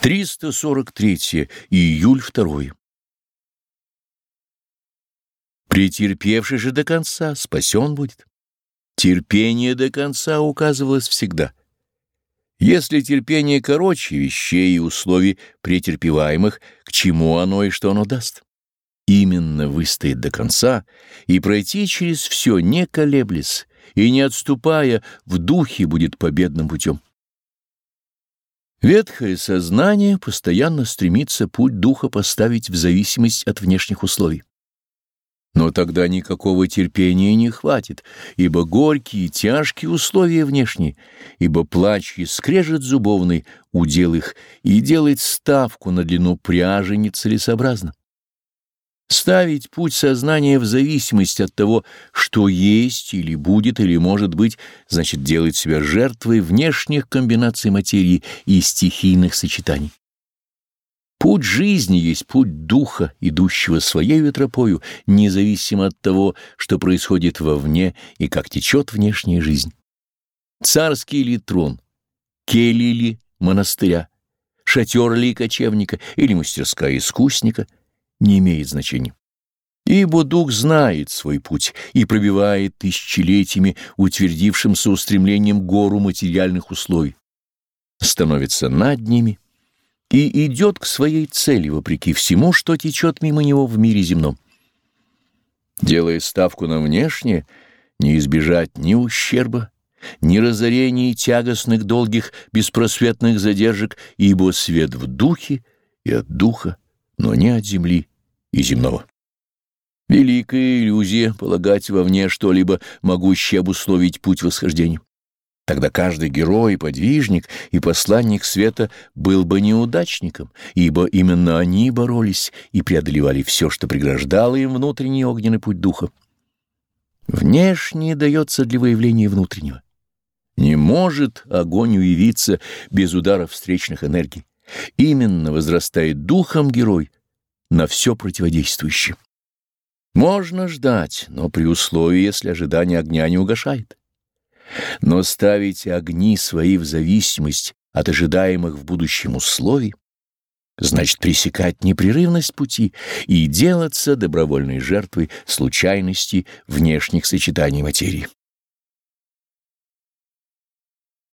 343 июль 2 Претерпевший же до конца спасен будет. Терпение до конца указывалось всегда. Если терпение короче вещей и условий претерпеваемых, к чему оно и что оно даст? Именно выстоять до конца и пройти через все, не колеблясь и не отступая, в духе будет победным путем. Ветхое сознание постоянно стремится путь духа поставить в зависимость от внешних условий. Но тогда никакого терпения не хватит, ибо горькие и тяжкие условия внешние, ибо плач и скрежет зубовный удел их, и делать ставку на длину пряжи нецелесообразно. Ставить путь сознания в зависимость от того, что есть или будет или может быть, значит делать себя жертвой внешних комбинаций материи и стихийных сочетаний. Путь жизни есть путь духа, идущего своей ветропою, независимо от того, что происходит вовне и как течет внешняя жизнь. Царский ли трон, кельи ли монастыря, шатер ли кочевника или мастерская искусника — не имеет значения. Ибо дух знает свой путь и пробивает тысячелетиями утвердившимся устремлением гору материальных условий, становится над ними и идет к своей цели вопреки всему, что течет мимо него в мире земном. Делая ставку на внешнее, не избежать ни ущерба, ни разорений тягостных, долгих, беспросветных задержек, ибо свет в духе и от духа, но не от земли и земного. Великая иллюзия полагать вовне что-либо, могущее обусловить путь восхождения. Тогда каждый герой, подвижник и посланник света был бы неудачником, ибо именно они боролись и преодолевали все, что преграждало им внутренний огненный путь духа. Внешнее дается для выявления внутреннего. Не может огонь уявиться без ударов встречных энергий. Именно возрастает духом герой, на все противодействующее. Можно ждать, но при условии, если ожидание огня не угошает. Но ставить огни свои в зависимость от ожидаемых в будущем условий, значит пресекать непрерывность пути и делаться добровольной жертвой случайности внешних сочетаний материи.